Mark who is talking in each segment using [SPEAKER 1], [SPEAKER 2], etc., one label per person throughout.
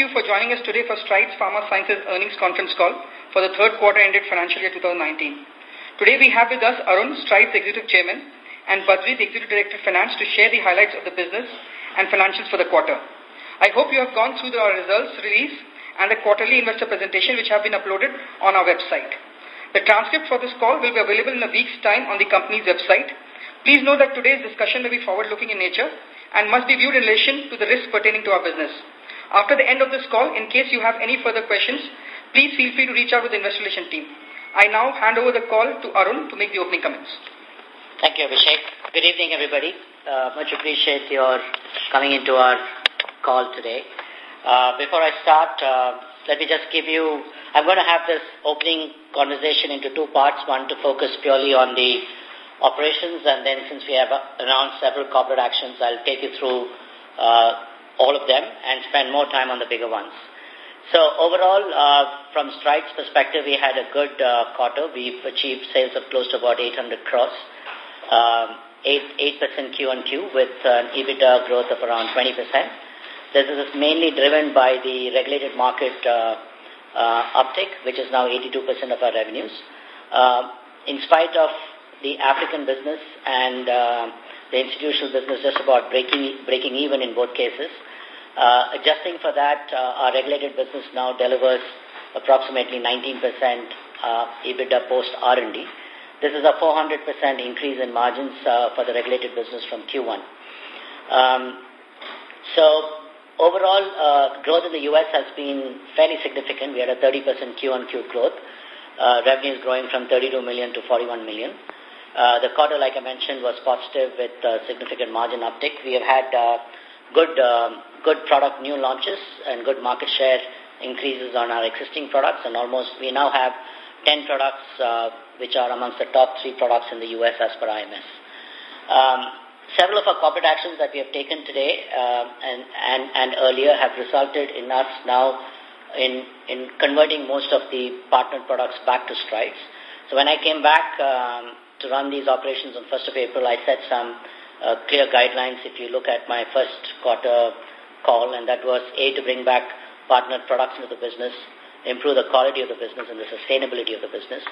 [SPEAKER 1] you for joining us today for Strides Pharma Sciences earnings conference call for the third quarter ended financial year 2019. Today we have with us Arun, Strides Executive Chairman, and Badri, the Executive Director of Finance, to share the highlights of the business and financials for the quarter. I hope you have gone through our results release and the quarterly investor presentation which have been uploaded on our website. The transcript for this call will be available in a week's time on the company's website. Please note that today's discussion may be forward-looking in nature and must be viewed in relation to the risks pertaining to our business. After the end of this call, in case you have any further questions, please feel free to reach out with the investor relation team. I now hand over the call to Arun to make the opening comments.
[SPEAKER 2] Thank you, Abhishek. Good evening, everybody. Uh, much appreciate your coming into our call today. Uh, before I start, uh, let me just give you, I'm going to have this opening conversation into two parts. One to focus purely on the operations, and then since we have announced several corporate actions, I'll take you through all of them and spend more time on the bigger ones. So overall, uh, from Strides perspective, we had a good uh, quarter. We've achieved sales of close to about 800 crores, um, 8, 8% Q on Q with an EBITDA growth of around 20%. This is mainly driven by the regulated market uh, uh, uptick, which is now 82% of our revenues. Uh, in spite of the African business and uh, the institutional business just about breaking, breaking even in both cases, uh, adjusting for that, uh, our regulated business now delivers approximately 19% uh, EBITDA post R&D. This is a 400% increase in margins uh, for the regulated business from Q1. Um, so overall, uh, growth in the U.S. has been fairly significant. We had a 30% Q-on-Q growth. Uh, revenues growing from 32 million to 41 million. Uh, the quarter, like I mentioned, was positive with uh, significant margin uptick. We have had uh, good um, good product new launches and good market share increases on our existing products and almost we now have 10 products uh, which are amongst the top three products in the US as per IMS. Um, several of our corporate actions that we have taken today uh, and, and, and earlier have resulted in us now in, in converting most of the partnered products back to Strides. So when I came back um, to run these operations on 1st of April, I set some uh, clear guidelines if you look at my first quarter call, and that was A, to bring back partner products into the business, improve the quality of the business and the sustainability of the business,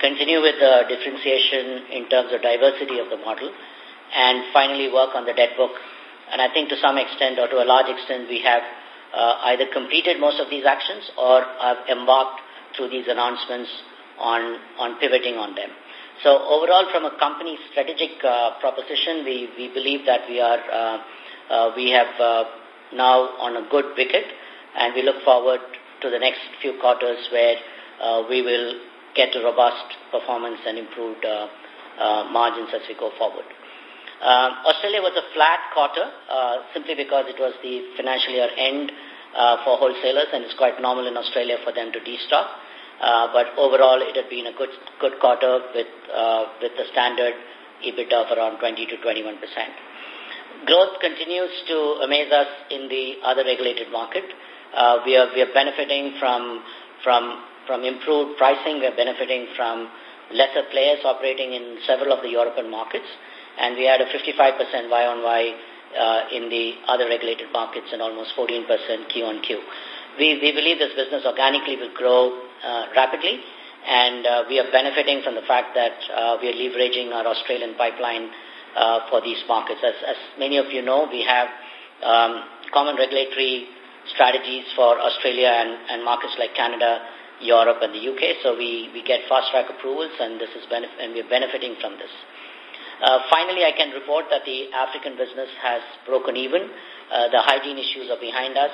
[SPEAKER 2] continue with the differentiation in terms of diversity of the model, and finally work on the debt book. And I think to some extent or to a large extent we have uh, either completed most of these actions or have embarked through these announcements on, on pivoting on them. So overall, from a company strategic uh, proposition, we, we believe that we are uh, uh, we have now on a good wicket, and we look forward to the next few quarters where uh, we will get a robust performance and improved uh, uh, margins as we go forward. Uh, Australia was a flat quarter uh, simply because it was the financial year end uh, for wholesalers, and it's quite normal in Australia for them to destock. Uh, but overall, it had been a good good quarter with uh, with the standard EBITDA of around 20 to 21 percent. Growth continues to amaze us in the other regulated market. Uh, we are we are benefiting from from from improved pricing. We are benefiting from lesser players operating in several of the European markets, and we had a 55 percent Y on Y uh, in the other regulated markets and almost 14 percent Q on Q. We, we believe this business organically will grow uh, rapidly, and uh, we are benefiting from the fact that uh, we are leveraging our Australian pipeline uh, for these markets. As, as many of you know, we have um, common regulatory strategies for Australia and, and markets like Canada, Europe, and the UK. So we, we get fast-track approvals, and this is and we are benefiting from this. Uh, finally, I can report that the African business has broken even. Uh, the hygiene issues are behind us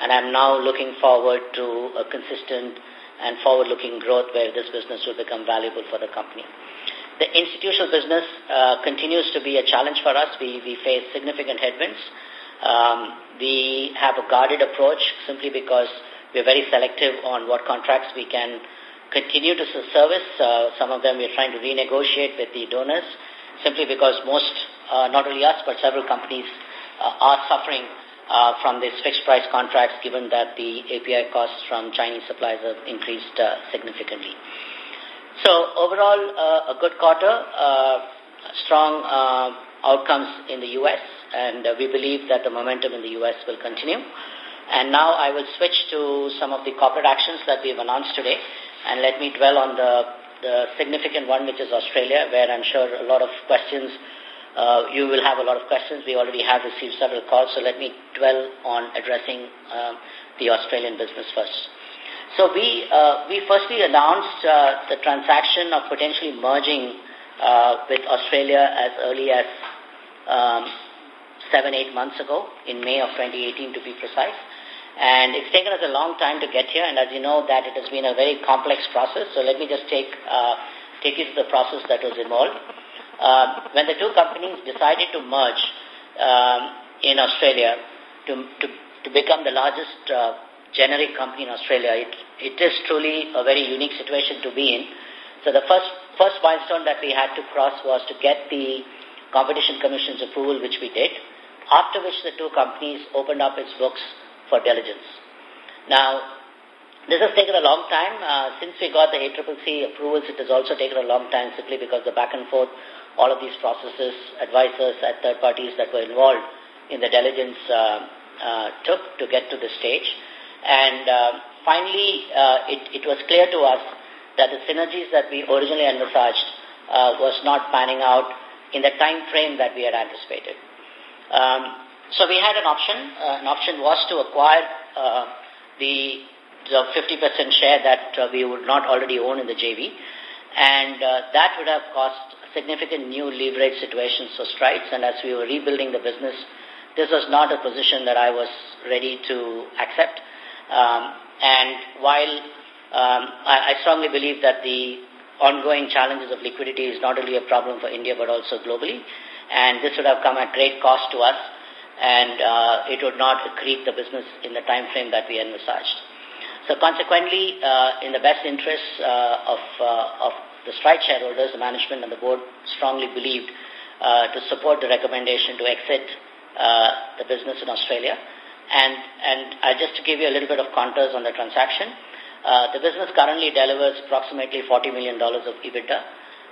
[SPEAKER 2] and I'm now looking forward to a consistent and forward-looking growth where this business will become valuable for the company. The institutional business uh, continues to be a challenge for us. We, we face significant headwinds. Um, we have a guarded approach simply because we're very selective on what contracts we can continue to service. Uh, some of them we're trying to renegotiate with the donors simply because most, uh, not only us, but several companies are suffering from these fixed price contracts given that the API costs from Chinese suppliers have increased significantly. So overall, uh, a good quarter, uh, strong uh, outcomes in the U.S. and uh, we believe that the momentum in the U.S. will continue. And now I will switch to some of the corporate actions that we've announced today. And let me dwell on the, the significant one, which is Australia, where I'm sure a lot of questions, uh, you will have a lot of questions. We already have received several calls, so let me dwell on addressing the Australian business first. So we, uh, we firstly announced uh, the transaction of potentially merging uh, with Australia as early as um, seven, eight months ago, in May of 2018 to be precise. And it's taken us a long time to get here, and as you know, that it has been a very complex process. So let me just take, uh, take you to the process that was involved. Uh, when the two companies decided to merge um, in Australia to, to, to become the largest uh, generic company in Australia. It, it is truly a very unique situation to be in. So the first, first milestone that we had to cross was to get the Competition Commission's approval, which we did, after which the two companies opened up its books for diligence. Now, this has taken a long time. Uh, since we got the ACCC approvals, it has also taken a long time simply because the back and forth, all of these processes, advisors and third parties that were involved in the diligence uh, uh, took to get to this stage. And uh, finally, uh, it, it was clear to us that the synergies that we originally envisaged uh, was not panning out in the time frame that we had anticipated. Um, so we had an option. Uh, an option was to acquire uh, the the 50% share that uh, we would not already own in the JV. And uh, that would have caused significant new leverage situations for Strides. And as we were rebuilding the business, this was not a position that I was ready to accept. Um, and while um, I, I strongly believe that the ongoing challenges of liquidity is not only a problem for India but also globally, and this would have come at great cost to us, and uh, it would not accrete the business in the time frame that we envisaged. So consequently, uh, in the best interests uh, of, uh, of the stride shareholders, the management and the board strongly believed uh, to support the recommendation to exit uh, the business in Australia and, and uh, just to give you a little bit of contours on the transaction, uh, the business currently delivers approximately $40 million of EBITDA.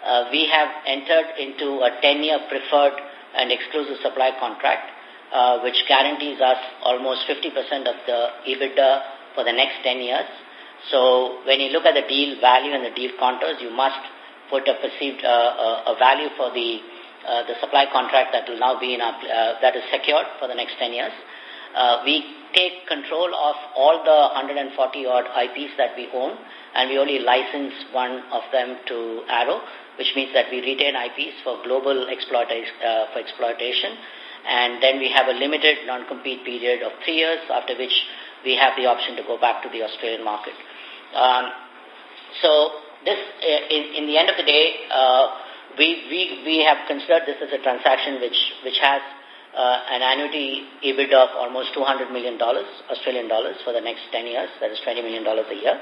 [SPEAKER 2] Uh, we have entered into a 10-year preferred and exclusive supply contract, uh, which guarantees us almost 50% of the EBITDA for the next 10 years. So when you look at the deal value and the deal contours, you must put a perceived uh, a value for the uh, the supply contract that will now be in our, uh, that is secured for the next 10 years. Uh, we take control of all the 140 odd IPs that we own and we only license one of them to Arrow, which means that we retain IPs for global exploitation, uh, for exploitation. And then we have a limited non-compete period of three years, after which we have the option to go back to the Australian market. Um, so this, uh, in, in the end of the day, uh, we, we, we have considered this as a transaction which, which has uh, an annuity EBITDA of almost $200 million, Australian dollars, for the next 10 years. That is $20 million a year.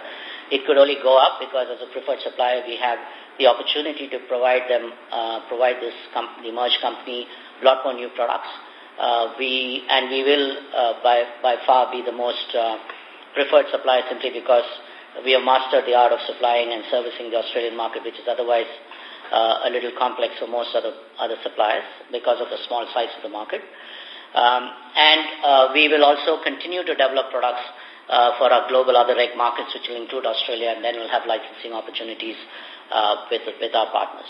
[SPEAKER 2] It could only go up because as a preferred supplier, we have the opportunity to provide them, uh, provide this company, merged company, a lot more new products. Uh, we, and we will, uh, by, by far, be the most uh, preferred supplier simply because we have mastered the art of supplying and servicing the Australian market, which is otherwise uh, a little complex for most other, other suppliers because of the small size of the market. Um, and uh, we will also continue to develop products uh, for our global other reg markets, which will include Australia, and then we'll have licensing opportunities uh, with, with our partners.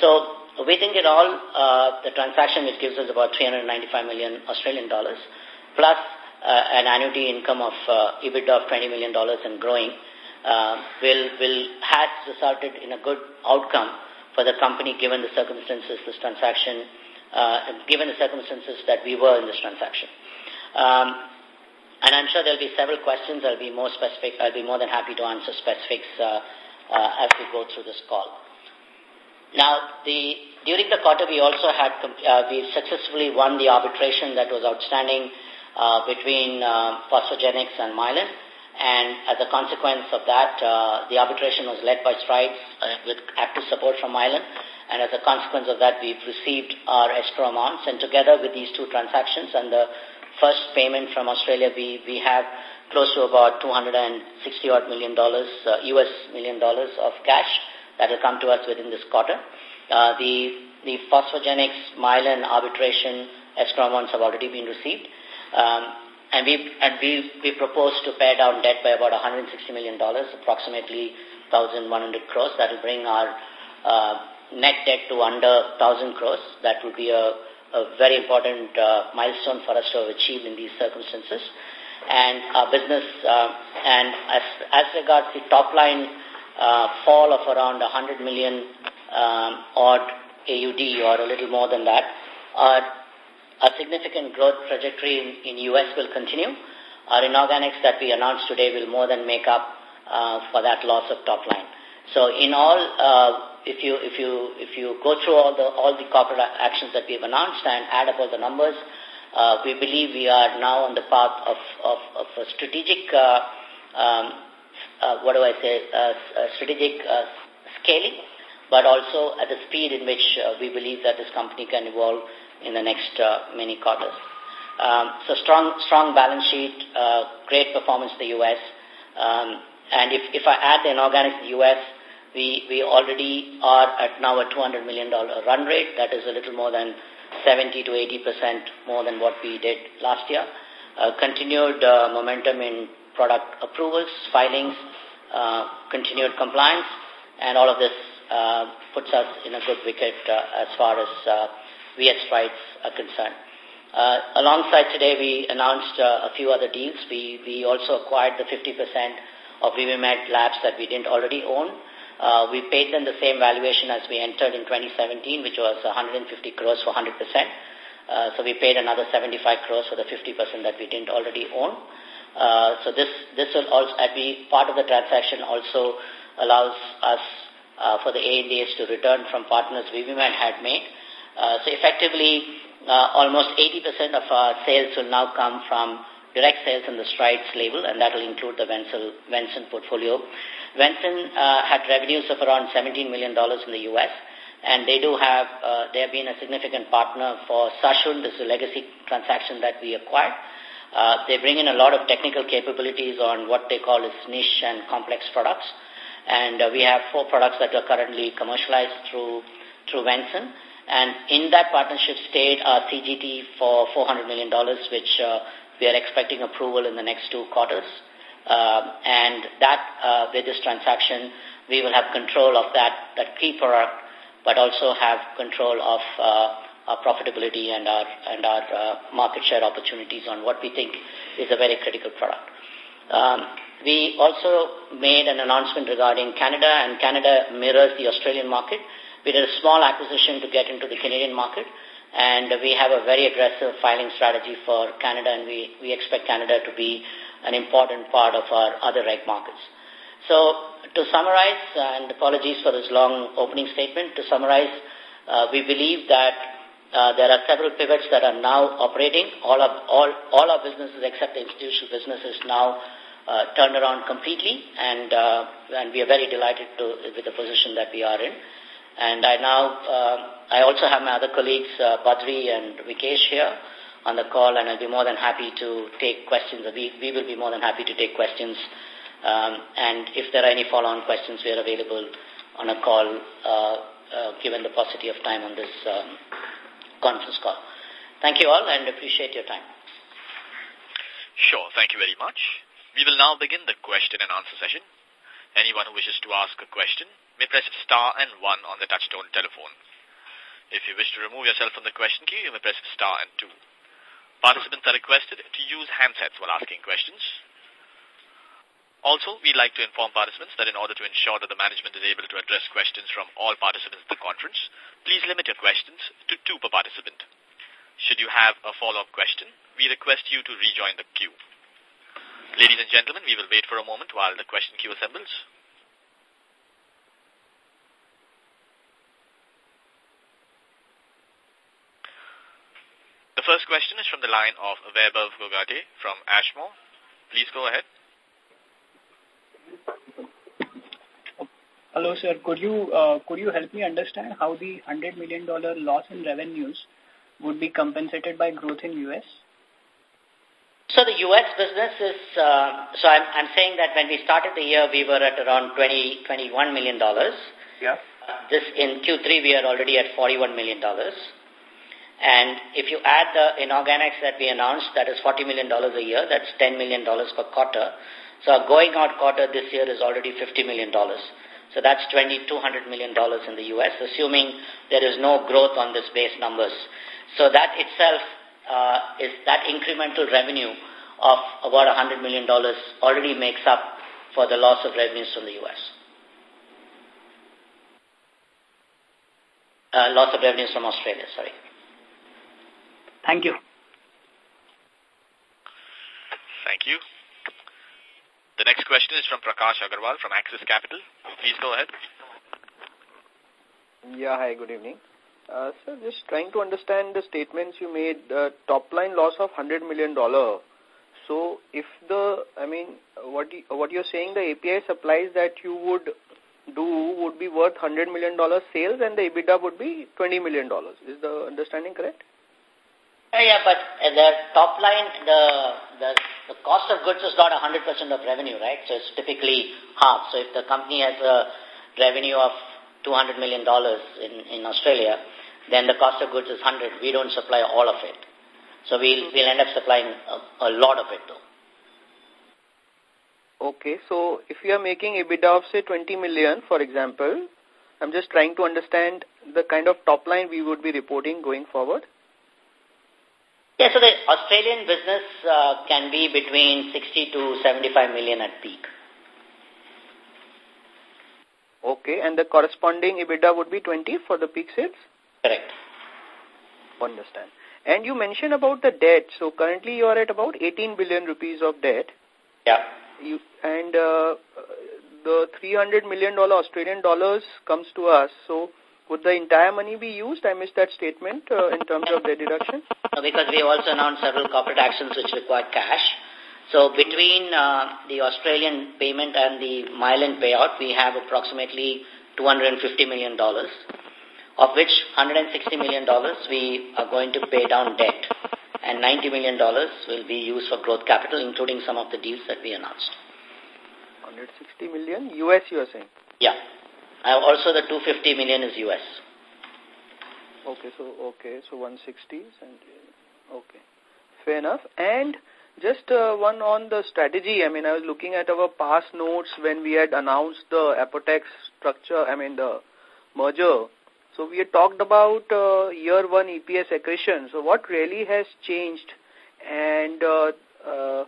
[SPEAKER 2] So we think it all, uh, the transaction which gives us about 395 million Australian dollars, plus uh, an annuity income of uh, EBITDA of $20 million and growing, uh, will, will has resulted in a good outcome for the company given the circumstances this transaction, uh, given the circumstances that we were in this transaction. Um, and I'm sure there'll be several questions. I'll be more specific. I'll be more than happy to answer specifics uh, uh, as we go through this call. Now, the, during the quarter, we also had, uh, we successfully won the arbitration that was outstanding uh, between uh, Phosphogenics and Mylan. And as a consequence of that, uh, the arbitration was led by Strides uh, with active support from Mylan. And as a consequence of that, we've received our escrow amounts. And together with these two transactions and the first payment from Australia, we, we have close to about 260 odd million dollars, uh, US million dollars of cash that will come to us within this quarter. Uh, the, the phosphogenics Mylan arbitration escrow amounts have already been received. Um, and we and we we propose to pay down debt by about 160 million dollars, approximately 1,100 crores. That will bring our uh, net debt to under 1,000 crores. That will be a, a very important uh, milestone for us to have achieved in these circumstances. And our business, uh, and as, as regards the top line uh, fall of around 100 million um, odd AUD or a little more than that, our, a significant growth trajectory in, in U.S. will continue. Our inorganics that we announced today will more than make up uh, for that loss of top line. So in all, uh, if you if you if you go through all the all the corporate actions that we've announced and add up all the numbers, uh, we believe we are now on the path of of, of a strategic uh, um, uh, what do I say uh, strategic uh, scaling, but also at the speed in which uh, we believe that this company can evolve in the next uh, many quarters. Um, so strong strong balance sheet, uh, great performance in the U.S. Um, and if, if I add the inorganic in the U.S., we, we already are at now a $200 million run rate. That is a little more than 70 to 80% more than what we did last year. Uh, continued uh, momentum in product approvals, filings, uh, continued compliance, and all of this uh, puts us in a good wicket as far as VS Strides are concerned. Uh, alongside today, we announced uh, a few other deals. We, we also acquired the 50% of Vivimed Labs that we didn't already own. Uh, we paid them the same valuation as we entered in 2017, which was 150 crores for 100%. Uh, so we paid another 75 crores for the 50% that we didn't already own. Uh, so this this will also be part of the transaction also allows us uh, for the ANDAs to return from partners Vivimed had made. Uh, so effectively, uh, almost 80% of our sales will now come from direct sales in the Strides label, and that will include the Vensun portfolio. Vensun uh, had revenues of around $17 million in the U.S., and they do have, uh, they have been a significant partner for Shasun, this is a legacy transaction that we acquired. Uh, they bring in a lot of technical capabilities on what they call as niche and complex products. And uh, we have four products that are currently commercialized through, through Vensun. And in that partnership state our CGT for $400 million, which uh, we are expecting approval in the next two quarters. Uh, and that, uh, with this transaction, we will have control of that, that key product, but also have control of uh, our profitability and our, and our uh, market share opportunities on what we think is a very critical product. Um, we also made an announcement regarding Canada, and Canada mirrors the Australian market. We did a small acquisition to get into the Canadian market, and we have a very aggressive filing strategy for Canada, and we, we expect Canada to be an important part of our other reg markets. So to summarize, and apologies for this long opening statement, to summarize, uh, we believe that uh, there are several pivots that are now operating. All, of, all, all our businesses except the institutional business is now uh, turned around completely, and, uh, and we are very delighted to, with the position that we are in. And I now, uh, I also have my other colleagues, uh, Badri and Vikesh here on the call, and I'll be more than happy to take questions. We, we will be more than happy to take questions. Um, and if there are any follow-on questions, we are available on a call, uh, uh, given the paucity of time on this um, conference call. Thank you all and appreciate your time.
[SPEAKER 3] Sure. Thank you very much. We will now begin the question and answer session. Anyone who wishes to ask a question may press star and one on the touchtone telephone. If you wish to remove yourself from the question queue, you may press star and two. Participants are requested to use handsets while asking questions. Also, we'd like to inform participants that in order to ensure that the management is able to address questions from all participants in the conference, please limit your questions to two per participant. Should you have a follow-up question, we request you to rejoin the queue. Ladies and gentlemen, we will wait for a moment while the question queue assembles. The first question is from the line of Vaibhav Gogate from Ashmore. Please go ahead.
[SPEAKER 4] Hello, sir. Could you uh, could you help me understand how the $100 million loss in revenues would be compensated by growth in U.S.?
[SPEAKER 2] So the U.S. business is, uh, so I'm, I'm saying that when we started the year, we were at around 20, $21 million.
[SPEAKER 4] Yeah.
[SPEAKER 2] Uh, this in Q3, we are already at $41 million. And if you add the inorganics that we announced, that is $40 million a year, that's $10 million per quarter. So our going out quarter this year is already $50 million. So that's $2,200 million in the U.S., assuming there is no growth on this base numbers. So that itself uh, is that incremental revenue of about $100 million already makes up for the loss of revenues from the U.S. Uh, loss of revenues from Australia, sorry.
[SPEAKER 4] Thank you.
[SPEAKER 3] Thank you. The next question is from Prakash Agarwal from Axis Capital. Please go ahead.
[SPEAKER 5] Yeah, hi, good evening. Uh, sir, just trying to understand the statements you made, uh, top line loss of $100 million. So if the, I mean, what, you, what you're saying, the API supplies that you would do would be worth $100 million sales and the EBITDA would be $20 million. Is the understanding correct?
[SPEAKER 2] Uh, yeah, but the top line, the, the, the cost of goods is not 100% of revenue, right? So it's typically half. So if the company has a revenue of $200 million in, in Australia, then the cost of goods is 100. We don't supply all of it. So we'll, we'll end up supplying a, a lot of it though.
[SPEAKER 5] Okay, so if you are making EBITDA of say 20 million, for example, I'm just trying to understand the kind of top line we would be reporting going forward.
[SPEAKER 2] Yeah, so the Australian business uh, can be between 60 to 75 million at peak.
[SPEAKER 5] Okay, and the corresponding EBITDA would be 20 for the peak sales?
[SPEAKER 2] Correct.
[SPEAKER 5] Understand. And you mentioned about the debt. So currently you are at about 18 billion rupees of debt.
[SPEAKER 2] Yeah.
[SPEAKER 5] You, and uh, the 300 million dollar Australian dollars comes to us. So would the entire money be used? I missed that statement uh, in terms of the reduction.
[SPEAKER 2] No, because we also announced several corporate actions which require cash. So between uh, the Australian payment and the Mylan payout, we have approximately $250 million, of which $160 million we are going to pay down debt, and $90 million will be used for growth capital, including some of the deals that we announced.
[SPEAKER 5] 160 million US, you are saying?
[SPEAKER 2] Yeah. Uh, also, the 250 million is US.
[SPEAKER 5] Okay, so okay, so 160s and okay, fair enough. And just uh, one on the strategy. I mean, I was looking at our past notes when we had announced the Apotex structure. I mean, the merger. So we had talked about uh, year one EPS accretion. So what really has changed? And uh, uh,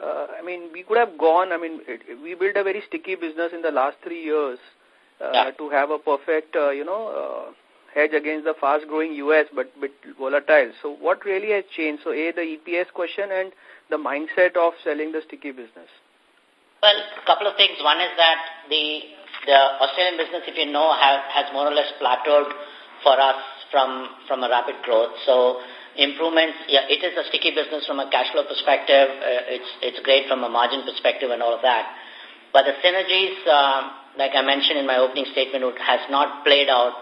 [SPEAKER 5] uh, I mean, we could have gone. I mean, it, we built a very sticky business in the last three years uh, yeah. to have a perfect, uh, you know, uh, hedge against the fast-growing U.S. but bit volatile. So what really has changed? So A, the EPS question and the mindset of selling the sticky business.
[SPEAKER 2] Well, a couple of things. One is that the the Australian business, if you know, have, has more or less plateaued for us from from a rapid growth. So improvements, yeah, it is a sticky business from a cash flow perspective. Uh, it's it's great from a margin perspective and all of that. But the synergies, uh, like I mentioned in my opening statement, has not played out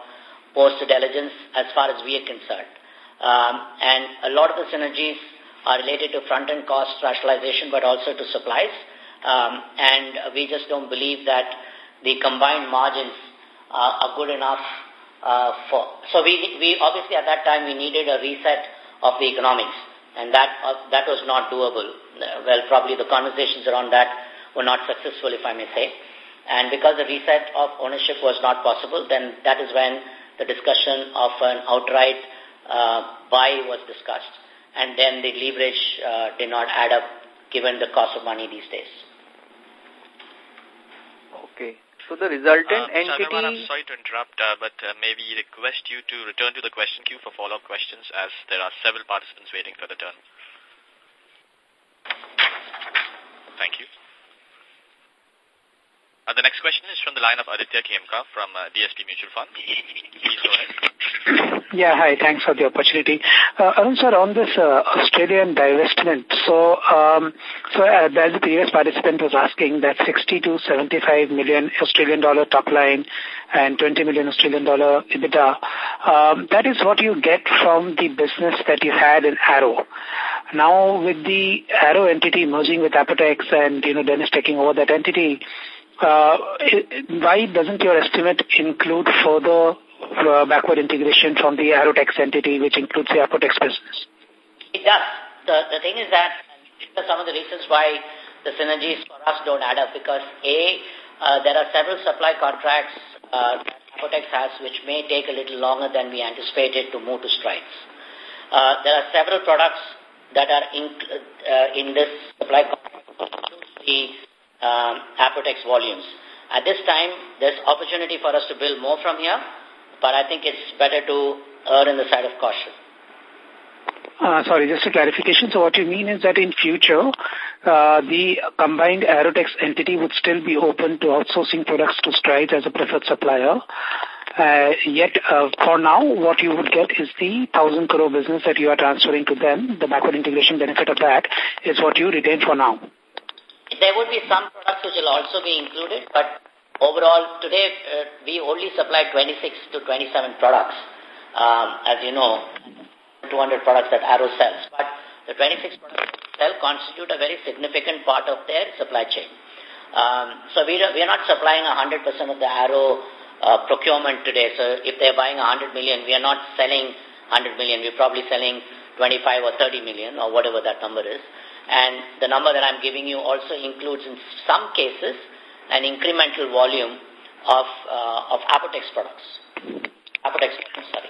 [SPEAKER 2] post-diligence as far as we are concerned. Um, and a lot of the synergies are related to front-end cost rationalization, but also to supplies. Um, and we just don't believe that the combined margins uh, are good enough uh, for. So we, we obviously at that time we needed a reset of the economics, and that uh, that was not doable. Well, probably the conversations around that were not successful, if I may say. And because the reset of ownership was not possible, then that is when the discussion of an outright uh, buy was discussed. And then the leverage uh, did not add up given the cost of money these days.
[SPEAKER 5] Okay. So the resultant
[SPEAKER 3] uh,
[SPEAKER 5] entity...
[SPEAKER 3] I'm sorry to interrupt, uh, but uh, maybe request you to return to the question queue for follow-up questions as there are several participants waiting for the turn. Thank you. Uh, the next question is from the line of Aditya Khemka from uh, DSP Mutual Fund. Please go ahead.
[SPEAKER 6] Yeah, hi. Thanks for the opportunity. Uh, Arun, sir, on this uh, Australian divestment, so um, so uh, as the previous participant was asking, that 60 to 75 million Australian dollar top line and 20 million Australian dollar EBITDA, um, that is what you get from the business that you had in Arrow. Now, with the Arrow entity merging with Apotex and, you know, Dennis taking over that entity, uh, why doesn't your estimate include further uh, backward integration from the Arrotex entity, which includes the Apotex business?
[SPEAKER 2] It does. The, the thing is that some of the reasons why the synergies for us don't add up because A, uh, there are several supply contracts uh, that has which may take a little longer than we anticipated to move to strides. Uh, there are several products that are in, uh, in this supply contract the um, Apotex volumes. At this time, there's opportunity for us to build more from here, but I think it's better to err on the side of caution.
[SPEAKER 6] Uh, sorry, just a clarification. So what you mean is that in future, uh, the combined Arrotex entity would still be open to outsourcing products to Strides as a preferred supplier. Uh, yet, uh, for now, what you would get is the 1,000 crore business that you are transferring to them. The backward integration benefit of that is what you retain for now.
[SPEAKER 2] There would be some products which will also be included, but overall, today, uh, we only supply 26 to 27 products, um, as you know, 200 products that Arrow sells. But the 26 products sell constitute a very significant part of their supply chain. Um, so we, we are not supplying 100% of the Arrow uh, procurement today. So if they're buying 100 million, we are not selling 100 million. We're probably selling 25 or 30 million or whatever that number is. And the number that I'm giving you also includes in some cases an incremental volume of, uh, of Apotex products. Apotex products, sorry.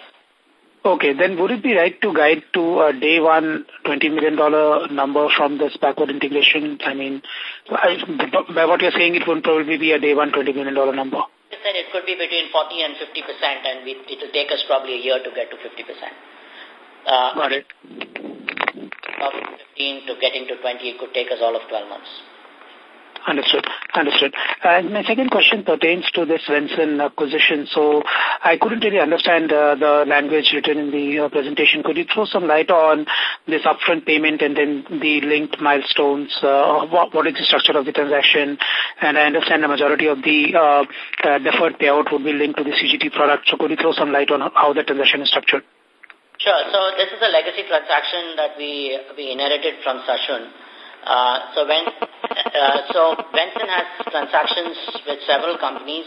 [SPEAKER 6] Okay, then would it be right to guide to a day one $20 million number from this backward integration? I mean, by what you're saying, it would probably be a day one $20 million number.
[SPEAKER 2] I said it could be between 40 and 50 percent, and it will take us probably a year to get to 50 percent.
[SPEAKER 6] Uh, Got it.
[SPEAKER 2] 15 to getting to 20, it could take us all of 12 months.
[SPEAKER 6] Understood. Understood. And my second question pertains to this Vensun acquisition. So I couldn't really understand uh, the language written in the uh, presentation. Could you throw some light on this upfront payment and then the linked milestones? Uh, what, what is the structure of the transaction? And I understand the majority of the uh, uh, deferred payout would be linked to the CGT product. So could you throw some light on how the transaction is structured?
[SPEAKER 2] Sure. So this is a legacy transaction that we we inherited from Shasun. Uh, so when uh, so Vensun has transactions with several companies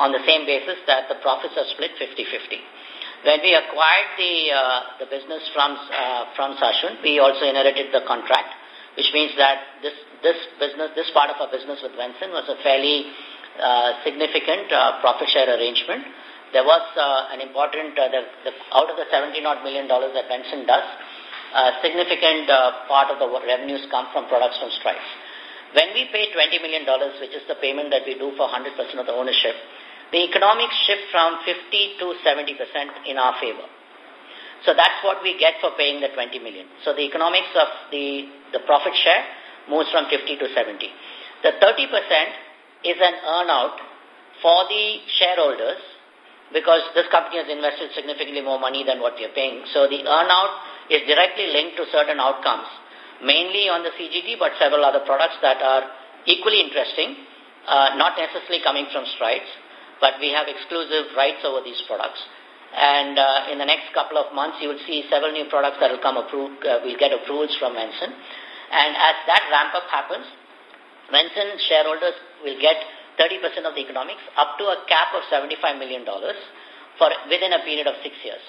[SPEAKER 2] on the same basis that the profits are split 50-50. When we acquired the uh, the business from uh, from Shasun, we also inherited the contract, which means that this this business this part of our business with Vensun was a fairly uh, significant uh, profit share arrangement there was uh, an important, uh, the, the, out of the 70 odd million dollars that Vensun does, a significant uh, part of the revenues come from products from Strides. When we pay $20 million, which is the payment that we do for 100% of the ownership, the economics shift from 50 to 70% in our favor. So that's what we get for paying the 20 million. So the economics of the, the profit share moves from 50 to 70. The 30% is an earnout for the shareholders because this company has invested significantly more money than what we are paying. So the earnout is directly linked to certain outcomes, mainly on the CGT, but several other products that are equally interesting, uh, not necessarily coming from Strides, but we have exclusive rights over these products. And uh, in the next couple of months, you will see several new products that will come approved, uh, will get approvals from Vensun. And as that ramp up happens, Vensun shareholders will get 30% of the economics up to a cap of $75 million for within a period of six years.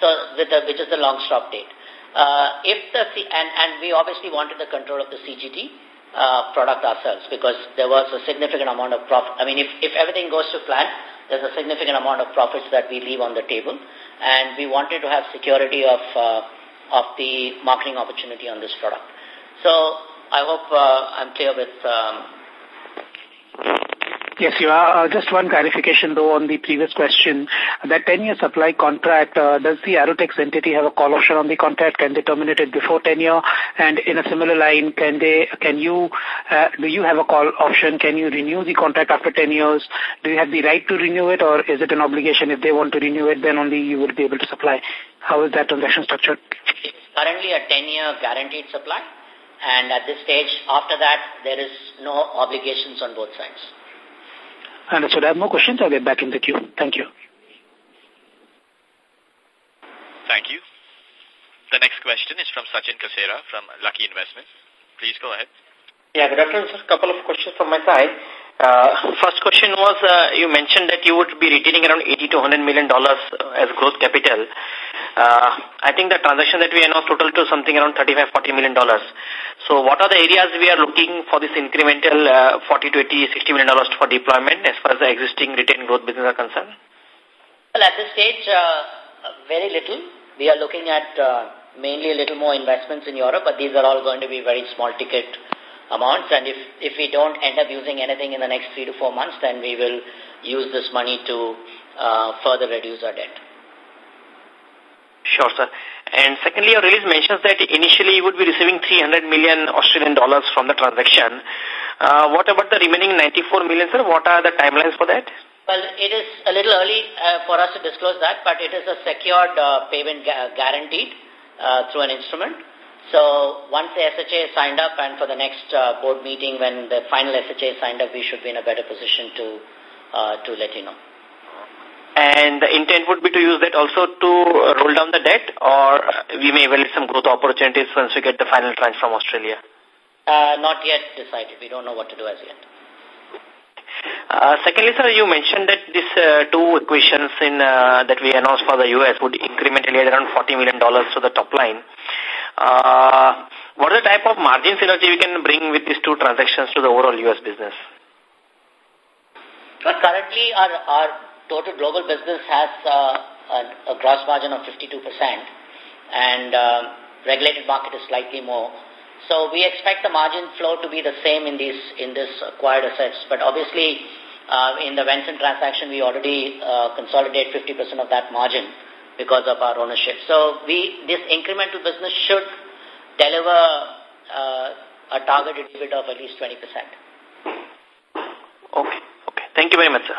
[SPEAKER 2] So, with the, which is the long stop date. Uh, if the, and, and we obviously wanted the control of the CGT uh, product ourselves because there was a significant amount of profit. I mean, if, if everything goes to plan, there's a significant amount of profits that we leave on the table. And we wanted to have security of, uh, of the marketing opportunity on this product. So I hope uh, I'm clear with um,
[SPEAKER 6] Yes, you are. Just one clarification, though, on the previous question. That 10-year supply contract, uh, does the Arrotex entity have a call option on the contract? Can they terminate it before 10-year? And in a similar line, can they, can you, uh, do you have a call option? Can you renew the contract after 10 years? Do you have the right to renew it, or is it an obligation? If they want to renew it, then only you will be able to supply. How is that transaction structured?
[SPEAKER 2] It's currently a 10-year guaranteed supply. And at this stage, after that, there is no obligations on both sides.
[SPEAKER 6] Understood. I have more questions. I'll get back in the queue. Thank you.
[SPEAKER 3] Thank you. The next question is from Sachin Kasera from Lucky Investments. Please go ahead.
[SPEAKER 7] Yeah, good afternoon, sir. A couple of questions from my side. Uh, first question was, uh, you mentioned that you would be retaining around 80 to 100 million dollars uh, as growth capital. Uh, I think the transaction that we announced total to something around 35, 40 million dollars. So what are the areas we are looking for this incremental uh, 40 to 80, 60 million dollars for deployment as far as the existing retained growth business are concerned?
[SPEAKER 2] Well, at this stage, uh, very little. We are looking at uh, mainly a little more investments in Europe, but these are all going to be very small ticket amounts. And if, if we don't end up using anything in the next three to four months, then we will use this money to uh, further reduce our debt.
[SPEAKER 7] Sure, sir. And secondly, your release mentions that initially you would be receiving 300 million Australian dollars from the transaction. Uh, what about the remaining 94 million, sir? What are the timelines for that?
[SPEAKER 2] Well, it is a little early uh, for us to disclose that, but it is a secured uh, payment guaranteed uh, through an instrument. So once the SHA is signed up and for the next uh, board meeting when the final SHA is signed up, we should be in a better position to, uh, to let you know.
[SPEAKER 7] And the intent would be to use that also to roll down the debt or we may evaluate some growth opportunities once we get the final tranche from Australia?
[SPEAKER 2] Uh, not yet decided. We don't know what to do as yet.
[SPEAKER 7] Uh, secondly, sir, you mentioned that these uh, two equations in, uh, that we announced for the U.S. would incrementally add around $40 million to the top line. Uh, what is the type of margin synergy we can bring with these two transactions to the overall U.S. business?
[SPEAKER 2] But currently, our, our total global business has uh, a, a, gross margin of 52%, and uh, regulated market is slightly more. So we expect the margin flow to be the same in these in this acquired assets. But obviously, uh, in the Vensun transaction, we already uh, consolidate 50% of that margin because of our ownership. So we this incremental business should deliver uh, a targeted EBIT of at least 20%.
[SPEAKER 7] Okay. Okay. Thank you very much, sir.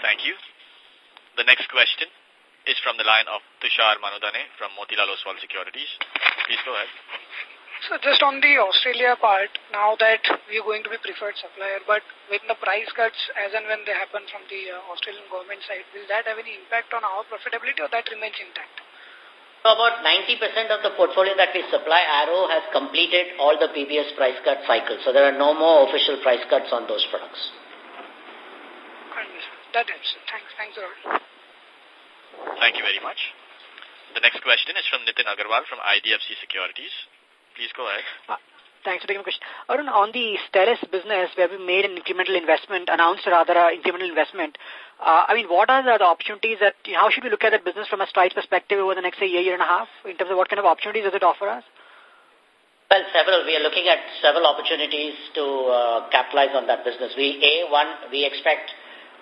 [SPEAKER 3] Thank you. The next question is from the line of Tushar Manudhane from Motilal Oswal Securities. Please go ahead.
[SPEAKER 8] So just on the Australia part, now that we are going to be preferred supplier, but with the price cuts as and when they happen from the uh, Australian government side, will that have any impact on our profitability or that remains intact?
[SPEAKER 2] So about 90% of the portfolio that we supply, Arrow has completed all the previous price cut cycles. So there are no more official price cuts on those products.
[SPEAKER 8] That helps. Thanks. Thanks a lot.
[SPEAKER 3] Thank you very much. The next question is from Nitin Agarwal from IDFC Securities. Please go ahead. Uh,
[SPEAKER 9] thanks for taking the question. Arun, on the Stelis business where we made an incremental investment, announced rather an incremental investment, uh, I mean, what are the, the opportunities that, how should we look at that business from a Strides perspective over the next say, year, year and a half in terms of what kind of opportunities does it offer us?
[SPEAKER 2] Well, several. We are looking at several opportunities to uh, capitalize on that business. We, A, one, we expect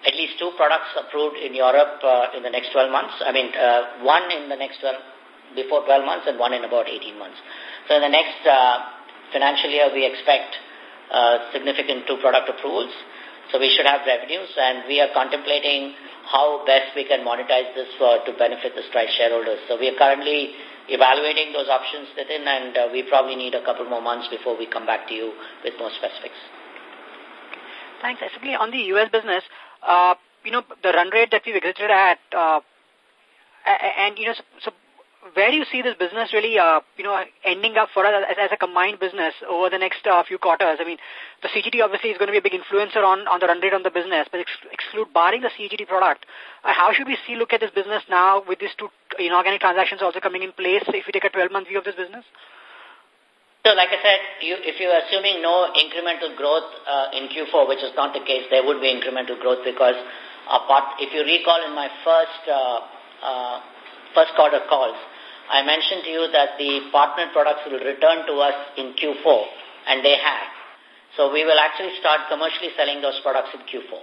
[SPEAKER 2] at least two products approved in Europe uh, in the next 12 months. I mean, uh, one in the next 12, before 12 months and one in about 18 months. So in the next uh, financial year, we expect uh, significant two product approvals. So we should have revenues and we are contemplating how best we can monetize this for to benefit the Stride shareholders. So we are currently evaluating those options within and uh, we probably need a couple more months before we come back to you with more specifics.
[SPEAKER 9] Thanks. Secondly, on the U.S. business, uh, you know, the run rate that we've exited at, uh, and, you know, so, so where do you see this business really, uh, you know, ending up for us as, as a combined business over the next uh, few quarters? I mean, the CGT obviously is going to be a big influencer on, on the run rate on the business, but ex exclude barring the CGT product, uh, how should we see look at this business now with these two inorganic transactions also coming in place if we take a 12-month view of this business?
[SPEAKER 2] So, like I said, you, if you're assuming no incremental growth uh, in Q4, which is not the case, there would be incremental growth because apart, if you recall in my first uh, uh, first quarter calls, I mentioned to you that the partner products will return to us in Q4, and they have. So we will actually start commercially selling those products in Q4.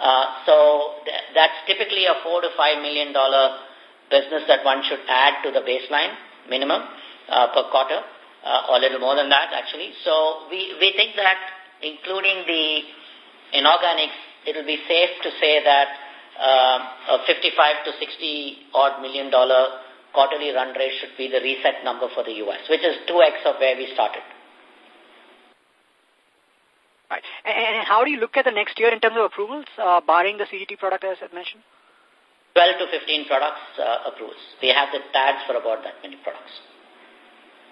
[SPEAKER 2] Uh, so th that's typically a four to five million dollar business that one should add to the baseline minimum uh, per quarter, uh, or a little more than that actually. So we, we think that including the inorganics, it will be safe to say that uh, a 55 to 60 odd million dollar quarterly run rate should be the reset number for the U.S., which is 2x of where we started.
[SPEAKER 9] Right. And, how do you look at the next year in terms of approvals, uh, barring the CGT product as I mentioned?
[SPEAKER 2] 12 to 15 products uh, approvals. We have the tags for about that many products.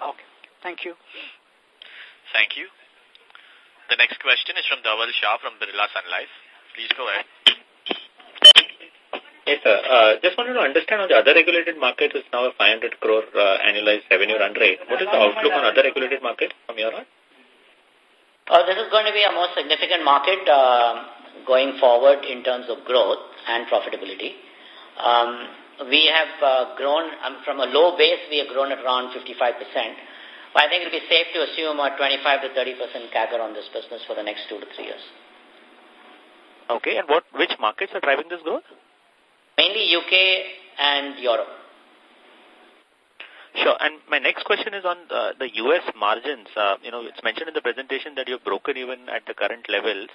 [SPEAKER 9] Okay. Thank you.
[SPEAKER 3] Thank you. The next question is from Dhaval Shah from Birla Sun Life. Please go ahead.
[SPEAKER 10] Yes, sir. Uh, just wanted to understand on the other regulated markets, it's now a 500 crore uh, annualized revenue run rate. What is the outlook on other regulated markets from your end?
[SPEAKER 2] Uh, this is going to be a more significant market uh, going forward in terms of growth and profitability. Um, we have uh, grown um, from a low base, we have grown at around 55%. But I think it will be safe to assume a 25 to 30% CAGR on this business for the next two to three years.
[SPEAKER 10] Okay, and what which markets are driving this growth?
[SPEAKER 2] Mainly UK and Europe.
[SPEAKER 10] Sure. And my next question is on uh, the U.S. margins. Uh, you know, it's mentioned in the presentation that you've broken even at the current levels,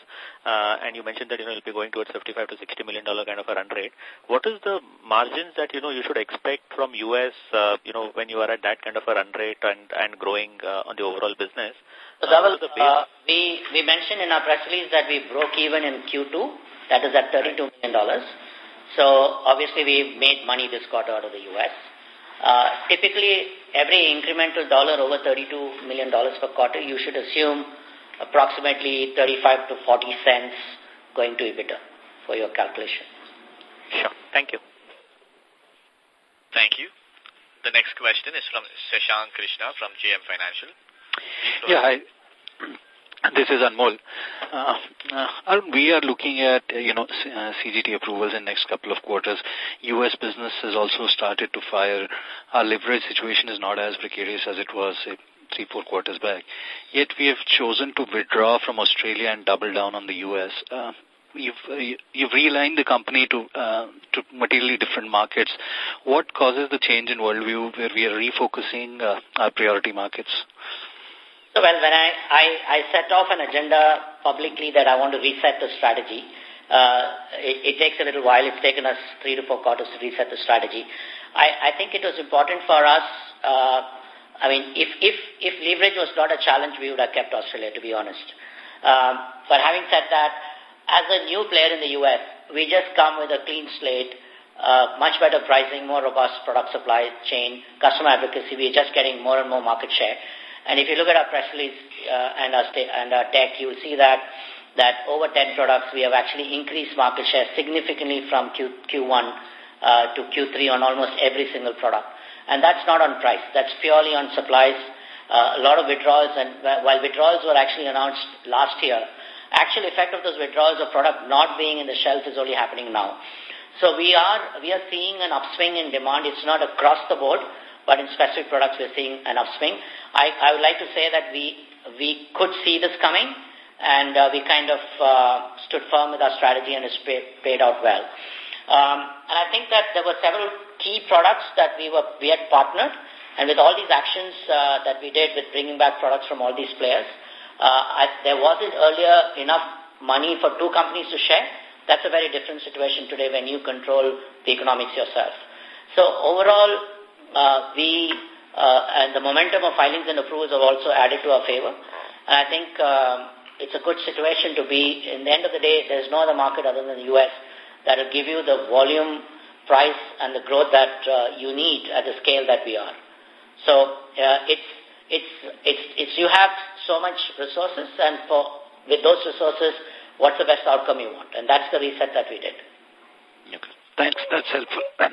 [SPEAKER 10] uh, and you mentioned that, you know, you'll be going towards 55 to 60 million dollar kind of a run rate. What is the margins that, you know, you should expect from U.S., uh, you know, when you are at that kind of a run rate and, and growing uh, on the overall business?
[SPEAKER 2] So, Dhaval, uh, we, we mentioned in our press release that we broke even in Q2. That is at $32 million. So obviously we made money this quarter out of the U.S. Uh, typically, every incremental dollar over $32 million per quarter, you should assume approximately 35 to 40 cents going to EBITDA for your calculation.
[SPEAKER 10] Sure. Thank you.
[SPEAKER 3] Thank you. The next question is from Shashank Krishna from JM Financial.
[SPEAKER 11] Yeah, hi. This is Anmol. Uh, uh, we are looking at, uh, you know, uh, CGT approvals in next couple of quarters. U.S. business has also started to fire. Our leverage situation is not as precarious as it was say, three, four quarters back. Yet we have chosen to withdraw from Australia and double down on the U.S. Uh, you've uh, you've realigned the company to uh, to materially different markets. What causes the change in worldview where we are refocusing uh, our priority markets?
[SPEAKER 2] So, well, when I, I, I set off an agenda publicly that I want to reset the strategy, uh, it, it takes a little while. It's taken us three to four quarters to reset the strategy. I, I think it was important for us, uh, I mean, if, if, if leverage was not a challenge, we would have kept Australia, to be honest. Um, but having said that, as a new player in the U.S., we just come with a clean slate, uh, much better pricing, more robust product supply chain, customer advocacy. We're just getting more and more market share. And if you look at our press release uh, and, our and our deck, you will see that that over 10 products, we have actually increased market share significantly from Q, Q1 uh, to Q3 on almost every single product. And that's not on price. That's purely on supplies. Uh, a lot of withdrawals, and while withdrawals were actually announced last year, actual effect of those withdrawals of product not being in the shelf is only happening now. So we are, we are seeing an upswing in demand. It's not across the board, but in specific products we're seeing an upswing. I, I would like to say that we, we could see this coming and uh, we kind of uh, stood firm with our strategy and it's pay, paid out well. Um, and I think that there were several key products that we were we had partnered and with all these actions uh, that we did with bringing back products from all these players, I, there wasn't earlier enough money for two companies to share. That's a very different situation today when you control the economics yourself. So overall, uh, we uh, and the momentum of filings and approvals have also added to our favor. And I think um, it's a good situation to be. In the end of the day, there's no other market other than the U.S. that will give you the volume, price, and the growth that uh, you need at the scale that we are. So uh, it's it's it's it's you have so much resources, and for with those resources, what's the best outcome you want, and that's the reset that we did.
[SPEAKER 11] Okay, thanks. That's helpful.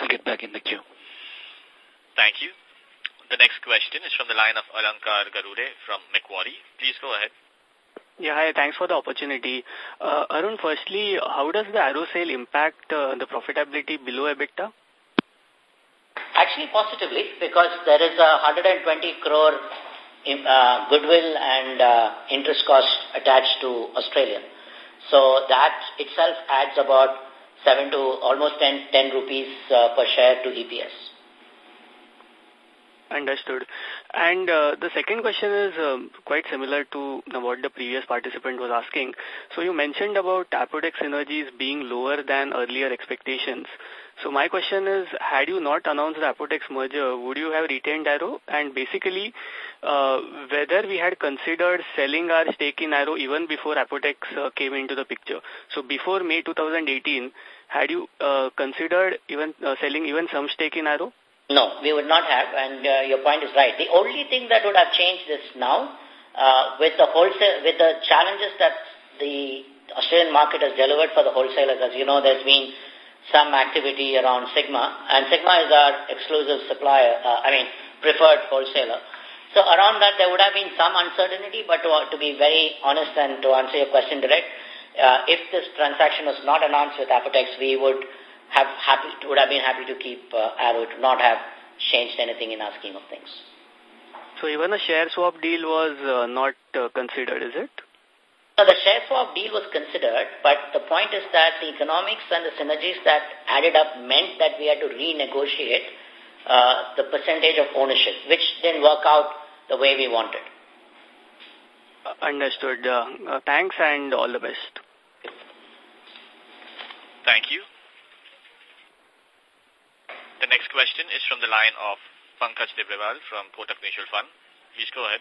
[SPEAKER 11] I'll get back in the queue.
[SPEAKER 3] Thank you. The next question is from the line of Alankar Garude from Macquarie. Please go ahead.
[SPEAKER 12] Yeah, hi. Thanks for the opportunity. Uh, Arun, firstly, how does the Arrow sale impact uh, the profitability below EBITDA?
[SPEAKER 2] Actually, positively, because there is a 120 crore uh, goodwill and uh, interest cost attached to Australia. So that itself adds about 7 to almost 10, 10 rupees uh, per share to EPS.
[SPEAKER 12] Understood. And uh, the second question is um, quite similar to what the previous participant was asking. So you mentioned about Apotex synergies being lower than earlier expectations. So my question is, had you not announced the Apotex merger, would you have retained Arrow? And basically, uh, whether we had considered selling our stake in Arrow even before Apotex uh, came into the picture. So before May 2018, had you uh, considered even uh, selling even some stake in Arrow?
[SPEAKER 2] No, we would not have, and uh, your point is right. The only thing that would have changed this now, uh, with the wholesale, with the challenges that the Australian market has delivered for the wholesalers, as you know, there's been some activity around Sigma, and Sigma is our exclusive supplier, uh, I mean, preferred wholesaler. So around that, there would have been some uncertainty, but to, to be very honest and to answer your question direct, if this transaction was not announced with Apotex, we would have happy would have been happy to keep uh, Arrow to not have changed anything in our scheme of things.
[SPEAKER 12] So even a share swap deal was uh, not uh, considered, is it?
[SPEAKER 2] So the share swap deal was considered, but the point is that the economics and the synergies that added up meant that we had to renegotiate uh, the percentage of ownership, which didn't work out the way we wanted.
[SPEAKER 12] Uh, understood. Uh, uh, thanks and all the best.
[SPEAKER 3] Thank you. The next question is from the line of Pankaj Tibrewal from Kotak Mutual Fund. Please go ahead.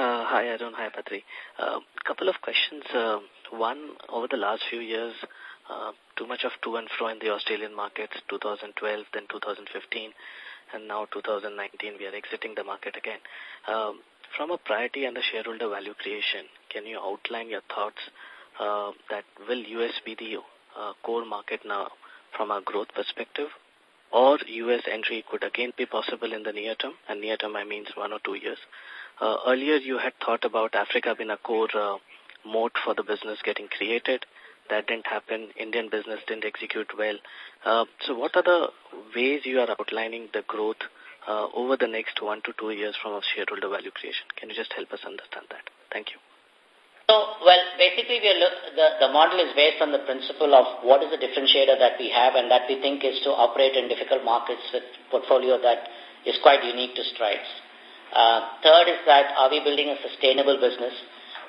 [SPEAKER 13] Uh, hi, Arun. Hi, Badri. A uh, couple of questions. Uh, one, over the last few years, uh, too much of to and fro in the Australian markets, 2012, then 2015, and now 2019, we are exiting the market again. Um, from a priority and a shareholder value creation, can you outline your thoughts uh, that will US be the uh, core market now from a growth perspective or US entry could again be possible in the near term, and near term I means one or two years. Uh, earlier you had thought about Africa being a core uh, moat for the business getting created. That didn't happen. Indian business didn't execute well. Uh, so what are the ways you are outlining the growth uh, over the next one to two years from a shareholder value creation? Can you just help us understand that? Thank you.
[SPEAKER 2] So, well, basically we look, the, the model is based on the principle of what is the differentiator that we have and that we think is to operate in difficult markets with portfolio that is quite unique to Strides. Uh, third is that are we building a sustainable business?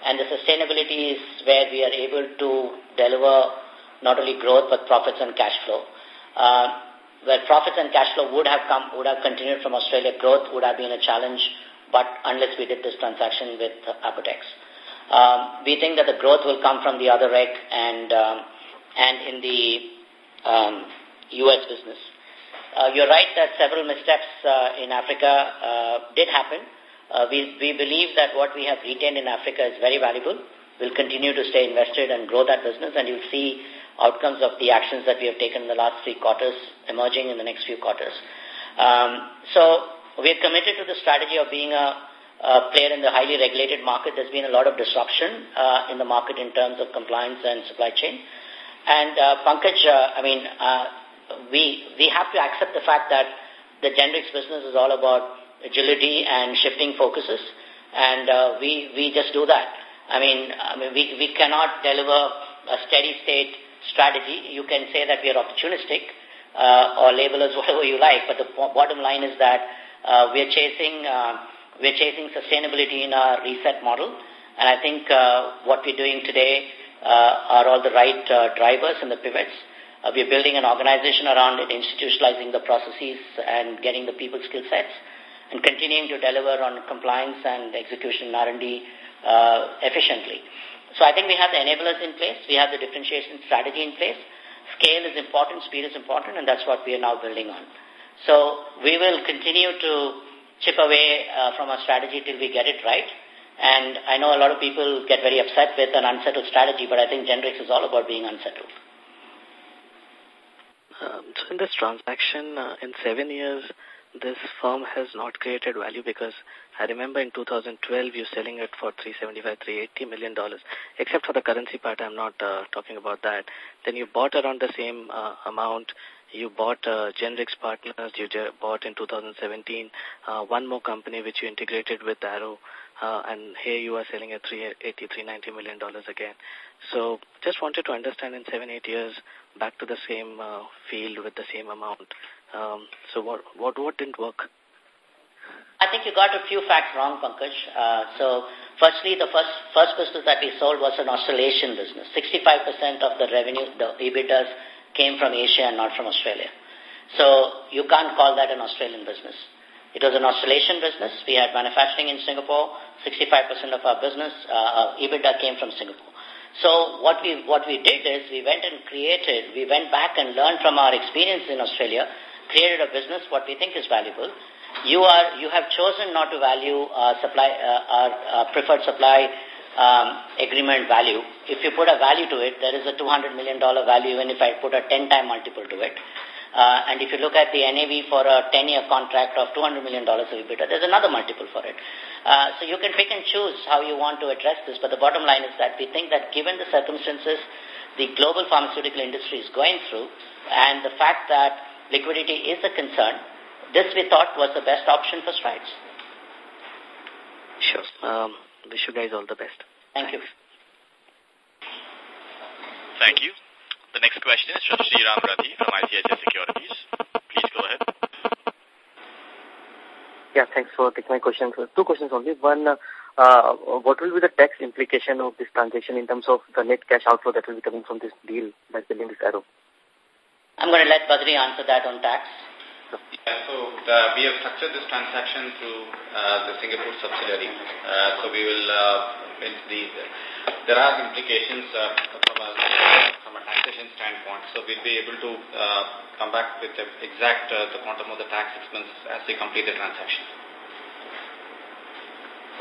[SPEAKER 2] And the sustainability is where we are able to deliver not only growth but profits and cash flow. Uh, where profits and cash flow would have come, would have continued from Australia, growth would have been a challenge, but unless we did this transaction with Apotex. Um, we think that the growth will come from the other rec and um, and in the um, U.S. business. Uh, you're right that several missteps uh, in Africa uh, did happen. Uh, we, we believe that what we have retained in Africa is very valuable. We'll continue to stay invested and grow that business, and you'll see outcomes of the actions that we have taken in the last three quarters emerging in the next few quarters. Um, so we're committed to the strategy of being a, a player in the highly regulated market. There's been a lot of disruption uh, in the market in terms of compliance and supply chain. And uh, Pankaj, uh, I mean, uh, we, we have to accept the fact that the generics business is all about agility and shifting focuses, and uh, we, we just do that. I mean, I mean we, we cannot deliver a steady state strategy. You can say that we are opportunistic uh, or label us whatever you like, but the bottom line is that uh, we're chasing uh, we're chasing sustainability in our reset model, and I think uh, what we're doing today uh, are all the right uh, drivers and the pivots. Uh, we're building an organization around it, institutionalizing the processes and getting the people skill sets and continuing to deliver on compliance and execution R&D uh, efficiently. So I think we have the enablers in place. We have the differentiation strategy in place. Scale is important, speed is important, and that's what we are now building on. So we will continue to chip away uh, from our strategy till we get it right. And I know a lot of people get very upset with an unsettled strategy, but I think generics is all about being unsettled.
[SPEAKER 13] Um, so in this transaction, uh, in seven years, this firm has not created value because I remember in 2012 you selling it for 375, 380 million dollars. Except for the currency part, I'm not uh, talking about that. Then you bought around the same amount. You bought uh, Partners. You bought in 2017 uh, one more company which you integrated with Arrow. Uh, and here you are selling at 380, 390 million dollars again. So just wanted to understand in seven, eight years back to the same uh, field with the same amount. Um, so what, what, what didn't work?
[SPEAKER 2] I think you got a few facts wrong, Pankaj. Uh, so, firstly, the first first business that we sold was an Australasian business. 65% of the revenue, the EBITDAs, came from Asia and not from Australia. So, you can't call that an Australian business. It was an Australasian business. We had manufacturing in Singapore. 65% of our business, uh, EBITDA came from Singapore. So what we, what we did is we went and created, we went back and learned from our experience in Australia, created a business what we think is valuable, you are you have chosen not to value uh, supply uh, our uh, preferred supply um, agreement value. If you put a value to it, there is a $200 million value even if I put a 10-time multiple to it. Uh, and if you look at the NAV for a 10-year contract of $200 million of EBITDA, there's another multiple for it. Uh, so you can pick and choose how you want to address this, but the bottom line is that we think that given the circumstances the global pharmaceutical industry is going through and the fact that liquidity is a concern, this we thought was the best option for Strides.
[SPEAKER 13] Sure. Um, wish you guys all the best.
[SPEAKER 2] Thank you.
[SPEAKER 3] Thank you. The next question is from Sriram Rathi from ICICI Securities. Please go ahead.
[SPEAKER 14] Yeah, thanks for taking my question. two questions only. One, uh, uh, what will be the tax implication of this transaction in terms of the net cash outflow that will be coming from this deal by building this arrow?
[SPEAKER 2] I'm going to let Badri answer that on tax.
[SPEAKER 15] Yeah, so uh, we have structured this transaction through uh, the Singapore subsidiary. Uh, so we will, uh, the, there are implications uh, from, a, from a taxation standpoint. So we'll be able to uh, come back with the exact the quantum of the tax expense as we complete the transaction.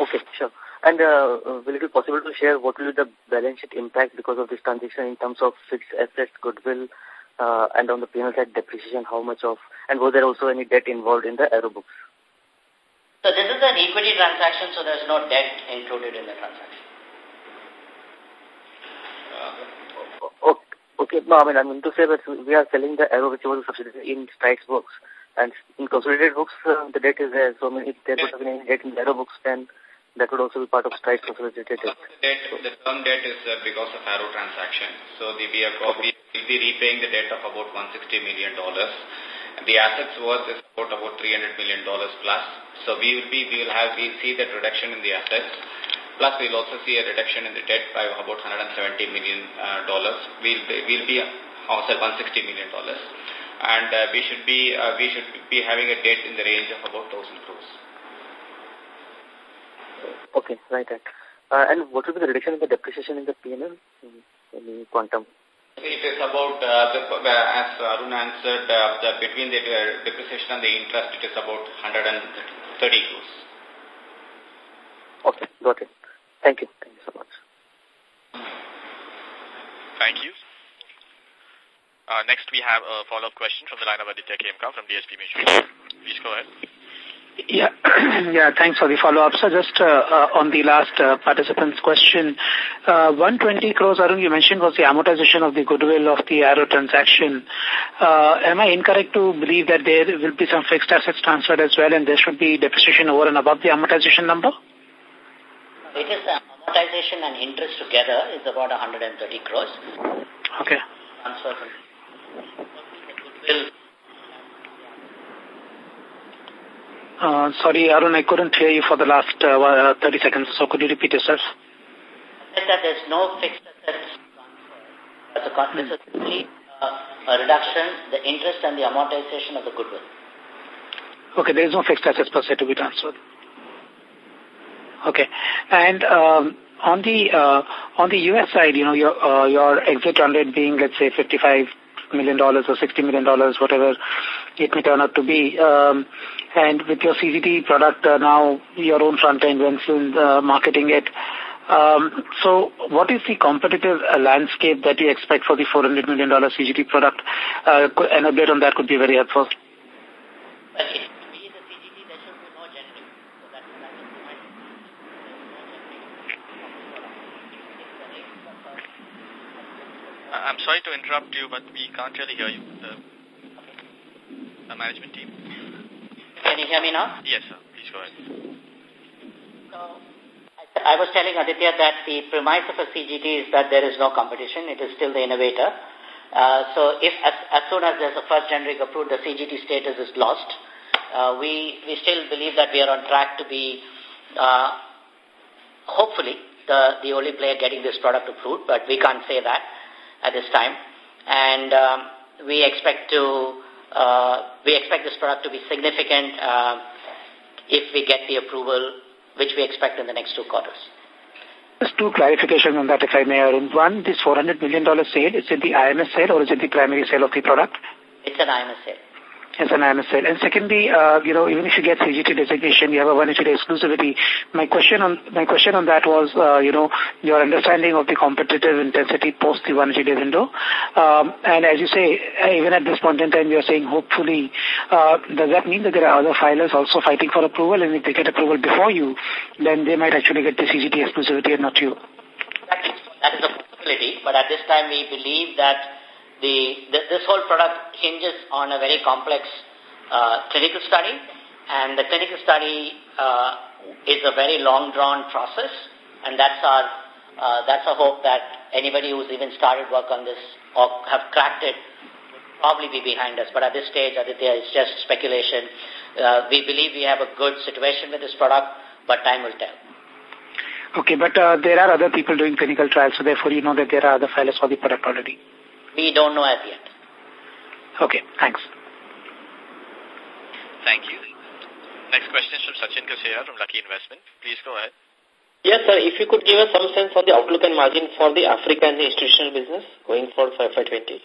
[SPEAKER 14] Okay, sure. And will it be possible to share what will be the balance sheet impact because of this transaction in terms of fixed assets, goodwill, uh, and on the P&L side depreciation, how much of, and was there also any debt involved in the arrow books?
[SPEAKER 2] So this is an equity transaction, so there's no debt included in the transaction.
[SPEAKER 14] Uh, okay, okay, no, I mean, I mean to say that we are selling the arrow which was subsidiary in Strides books, and in consolidated books, uh, the debt is there. So I mean, if there would have been any debt in the arrow books, then that would also be part of Strides consolidated debt.
[SPEAKER 15] The, debt, the term debt is uh, because of arrow transaction. So the, we are we will be repaying the debt of about $160 million. The assets worth is about about $300 million plus. So we will be, we will have, we'll see that reduction in the assets. Plus we'll also see a reduction in the debt by about 170 million. Uh, dollars. We'll be, we'll be also 160 million. Dollars. And uh, we should be, uh, we should be having a debt in the range of about 1,000 crores.
[SPEAKER 14] Okay, right, right. Uh, and what will be the reduction in the depreciation in the P&L? Any quantum?
[SPEAKER 15] It is about, uh, the, uh, as Arun answered, uh, the, between the uh, depreciation and the interest, it is about 130 crores.
[SPEAKER 14] Okay, got it. Thank you. Thank you so much.
[SPEAKER 3] Thank you. Uh, next, we have a follow-up question from the line of Aditya Khemka from DSP Mutual. Please go ahead.
[SPEAKER 6] Yeah, yeah. Thanks for the follow-up. So just uh, uh, on the last uh, participant's question, uh, 120 crores, Arun, you mentioned was the amortization of the goodwill of the Arrow transaction. Uh, am I incorrect to believe that there will be some fixed assets transferred as well, and there should be depreciation over and above the amortization number?
[SPEAKER 2] It is uh, amortization and interest together is about 130 crores.
[SPEAKER 6] Okay.
[SPEAKER 2] Transfer
[SPEAKER 6] uh, sorry, Arun, I couldn't hear you for the last uh, 30 seconds, so could you repeat yourself?
[SPEAKER 2] that there's no fixed assets transfer. This is simply uh, a reduction, the interest and the amortization of the goodwill.
[SPEAKER 6] Okay, there is no fixed assets per se to be transferred. Okay, and um, on the uh, on the U.S. side, you know, your uh, your exit run rate being let's say 55 million dollars or 60 million dollars, whatever it may turn out to be. Um, and with your CGT product uh, now, your own front end, Vensun, uh, marketing it. Um, so what is the competitive uh, landscape that you expect for the $400 million CGT product? Uh, an update on that could be very helpful.
[SPEAKER 3] I'm sorry to interrupt you, but we can't really hear you, the, the management team.
[SPEAKER 2] Can you hear me now?
[SPEAKER 3] Yes, sir. Please go ahead.
[SPEAKER 2] So, I was telling Aditya that the premise of a CGT is that there is no competition. It is still the innovator. Uh, so if as, as soon as there's a first generic approved, the CGT status is lost. Uh, we, we still believe that we are on track to be, uh, hopefully, the, the only player getting this product approved, but we can't say that at this time. And um, we expect to uh, we expect this product to be significant uh, if we get the approval, which we expect in the next two quarters.
[SPEAKER 6] Just two clarifications on that, if I may, Arun. One, this $400 million sale, is it the IMS sale or is it the primary sale of the product?
[SPEAKER 2] It's an IMS sale.
[SPEAKER 6] Yes, and I understand. And secondly, uh, you know, even if you get CGT designation, you have a 180-day exclusivity. My question on my question on that was, uh, you know, your understanding of the competitive intensity post the 180-day window. Um, and as you say, uh, even at this point in time, you are saying hopefully, uh, does that mean that there are other filers also fighting for approval? And if they get approval before you, then they might actually get the CGT exclusivity and not you.
[SPEAKER 2] That is a possibility, but at this time we believe that the, this whole product hinges on a very complex uh, clinical study, and the clinical study uh, is a very long-drawn process, and that's our uh, that's a hope that anybody who's even started work on this or have cracked it probably be behind us. But at this stage, Aditya, it's just speculation. We believe we have a good situation with this product, but time will tell.
[SPEAKER 6] Okay, but there are other people doing clinical trials, so therefore you know that there are other filers for the product already.
[SPEAKER 2] We don't know as yet.
[SPEAKER 6] Okay, thanks.
[SPEAKER 3] Thank you. Next question is from Sachin Kasera from Lucky Investment. Please go ahead.
[SPEAKER 16] Yes, sir. If you could give us some sense on the outlook and margin for the Africa and the institutional business going forward for FY20.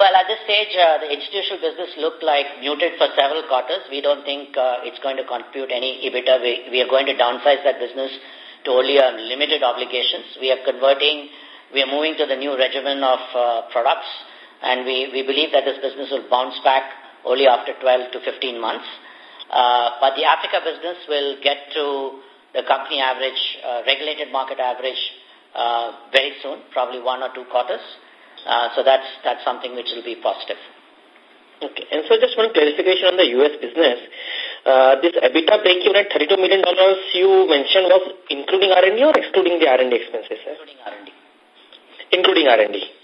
[SPEAKER 2] Well, at this stage, uh, the institutional business looked like muted for several quarters. We don't think uh, it's going to contribute any EBITDA. We, we are going to downsize that business to only uh, limited obligations. We are converting we are moving to the new regimen of uh, products, and we, we believe that this business will bounce back only after 12 to 15 months. Uh, but the Africa business will get to the company average, uh, regulated market average, uh, very soon, probably one or two quarters. Uh, so that's, that's something which will be positive.
[SPEAKER 16] Okay. And so just one clarification on the U.S. business. Uh, this EBITDA break-even at $32 million you mentioned was including R&D or excluding the R&D expenses? Sir?
[SPEAKER 2] Including R&D
[SPEAKER 16] including R&D.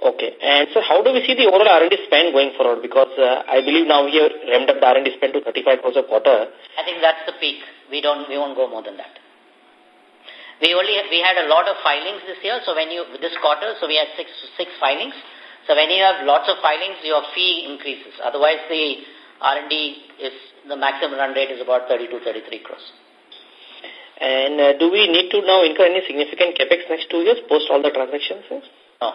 [SPEAKER 16] Okay. And so how do we see the overall R&D spend going forward? Because uh, I believe now we have ramped up the R&D spend to 35 crores a quarter.
[SPEAKER 2] I think that's the peak. We don't, we won't go more than that. We only, we had a lot of filings this year, so when you, this quarter, so we had six, six filings. So when you have lots of filings, your fee increases. Otherwise, the R&D is, the maximum run rate is about 32, 33 crores.
[SPEAKER 16] And uh, do we need to now incur any significant capex next two years post all the transactions? Sir?
[SPEAKER 2] No.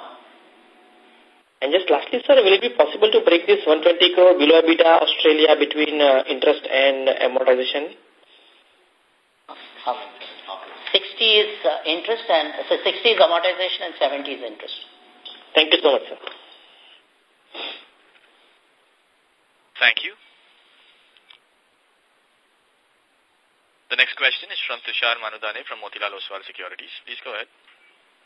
[SPEAKER 16] And just lastly, sir, will it be possible to break this 120 crore below EBITDA Australia between uh, interest and amortization?
[SPEAKER 2] 60 is uh, interest and so 60 is amortization and 70 is interest.
[SPEAKER 16] Thank you so much, sir.
[SPEAKER 3] Thank you. The next question is from Tushar Manudhane from Motilal Oswal Securities. Please go ahead.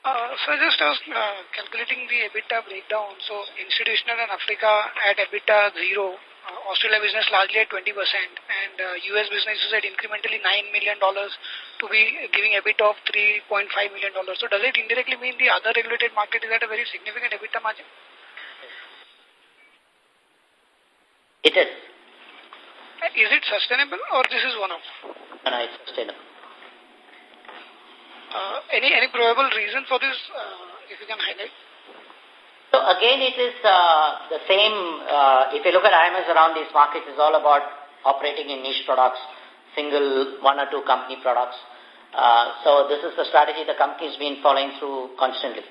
[SPEAKER 8] Uh, so just uh, calculating the EBITDA breakdown. So institutional and Africa at EBITDA zero, uh, Australia business largely at 20%, and uh, US business is at incrementally $9 million to be giving EBITDA of $3.5 million. So does it indirectly mean the other regulated market is at a very significant EBITDA margin?
[SPEAKER 2] It is.
[SPEAKER 8] Is it sustainable or this is one-off?
[SPEAKER 2] No, it's sustainable.
[SPEAKER 8] Uh, any any probable reason for this, uh, if you can highlight?
[SPEAKER 2] So again, it is uh, the same, uh, if you look at IMS around these markets, it's all about operating in niche products, single one or two company products. Uh, so this is the strategy the company's been following through constantly.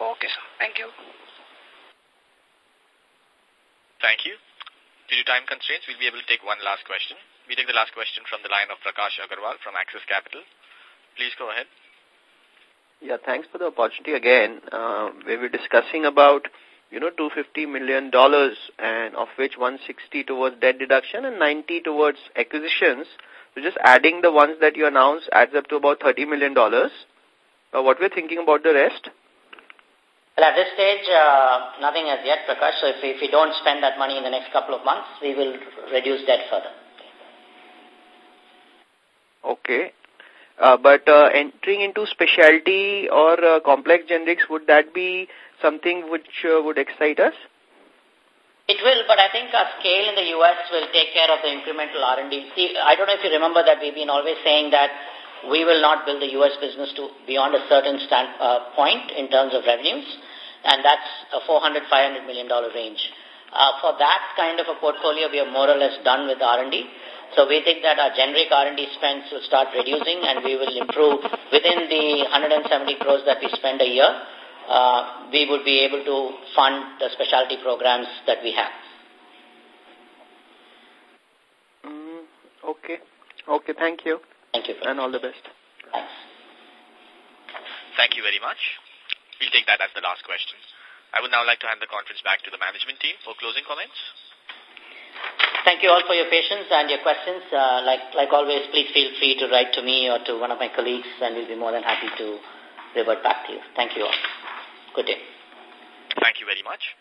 [SPEAKER 8] Okay, sir. Thank you.
[SPEAKER 3] Thank you. Due to time constraints, we'll be able to take one last question. We take the last question from the line of Prakash Agarwal from Axis Capital. Please go ahead.
[SPEAKER 5] Yeah, thanks for the opportunity again. Uh, we were discussing about, you know, $250 million and of which 160 towards debt deduction and 90 towards acquisitions. So just adding the ones that you announced adds up to about $30 million. Uh, what we're thinking about the rest?
[SPEAKER 2] Well, at this stage, uh, nothing as yet, Prakash. So if we, if we don't spend that money in the next couple of months, we will reduce debt further.
[SPEAKER 5] Okay. Uh, but uh, entering into specialty or uh, complex generics, would that be something which uh, would excite us?
[SPEAKER 2] It will, but I think our scale in the U.S. will take care of the incremental R&D. See, I don't know if you remember that we've been always saying that we will not build the U.S. business to beyond a certain stand, uh, point in terms of revenues and that's a 400, 500 million dollar range. Uh, for that kind of a portfolio, we are more or less done with R&D. So we think that our generic R&D spends will start reducing and we will improve within the 170 crores that we spend a year. uh, we would be able to fund the specialty programs that we have.
[SPEAKER 5] Mm, okay. Okay, thank you.
[SPEAKER 2] Thank you.
[SPEAKER 5] And all the best.
[SPEAKER 2] Thanks.
[SPEAKER 3] Thank you very much. We'll take that as the last question. I would now like to hand the conference back to the management team for closing comments.
[SPEAKER 2] Thank you all for your patience and your questions. Uh, like, like always, please feel free to write to me or to one of my colleagues and we'll be more than happy to revert back to you. Thank you all. Good day.
[SPEAKER 3] Thank you very much.